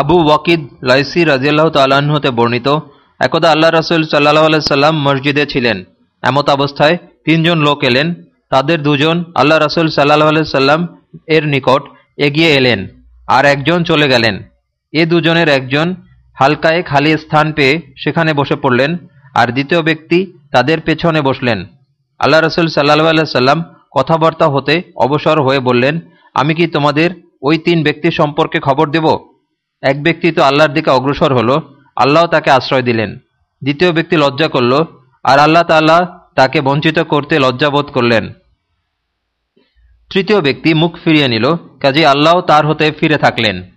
আবু ওয়াকিদ লাইসি রাজিয়াল্লাহ তাল্লাহতে বর্ণিত, একদা আল্লাহ রসুল সাল্লাহ সাল্লাম মসজিদে ছিলেন। এমত অবস্থায় তিনজন লোক এলেন, তাদের দুজন আল্লাহ রসুল সাল্লাহ সাল্লাম এর নিকট এগিয়ে এলেন আর একজন চলে গেলেন। এ দুজনের একজন হালকায় খালি স্থান পেয়ে সেখানে বসে পড়লেন আর দ্বিতীয় ব্যক্তি তাদের পেছনে বসলেন। আল্লাহ রসুল সাল্লাহ সাল্লাম কথাবার্তা হতে অবসর হয়ে বললেন, আমি কি তোমাদের ওই তিন ব্যক্তি সম্পর্কে খবর দেব? এক ব্যক্তি তো আল্লাহর দিকে অগ্রসর হল আল্লাহ তাকে আশ্রয় দিলেন। দ্বিতীয় ব্যক্তি লজ্জা করল, আর আল্লাহ তাল্লাহ তাকে বঞ্চিত করতে লজ্জাবোধ করলেন। তৃতীয় ব্যক্তি মুখ ফিরিয়ে নিল কাজে আল্লাহ তার হতে ফিরে থাকলেন।